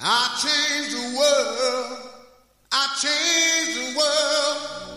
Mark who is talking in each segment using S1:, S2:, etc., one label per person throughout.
S1: I changed the world. I changed the world.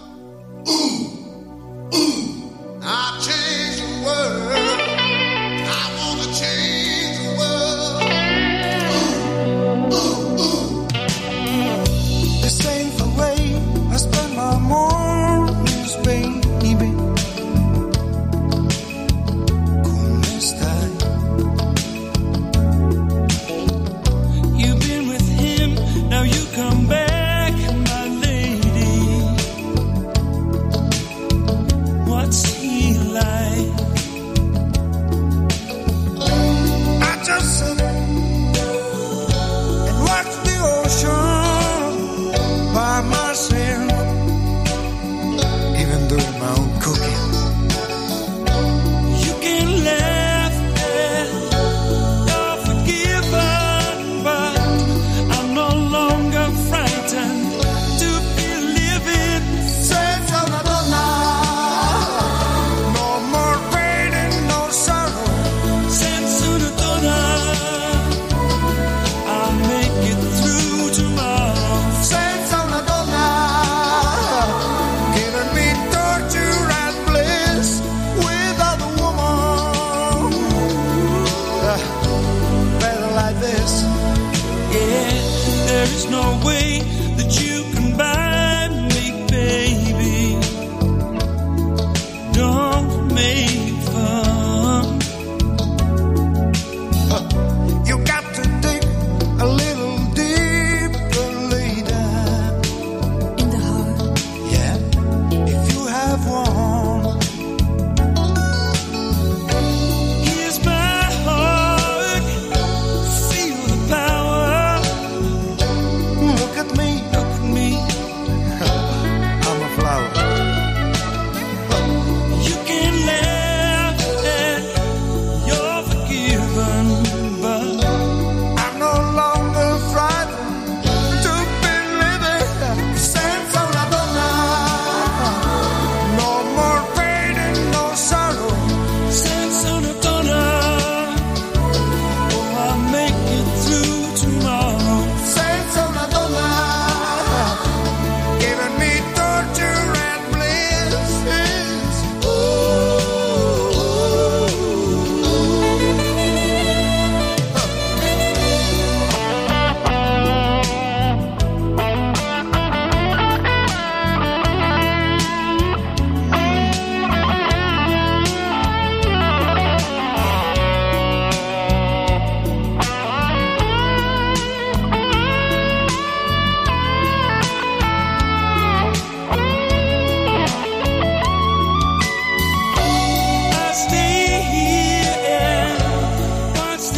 S2: way that you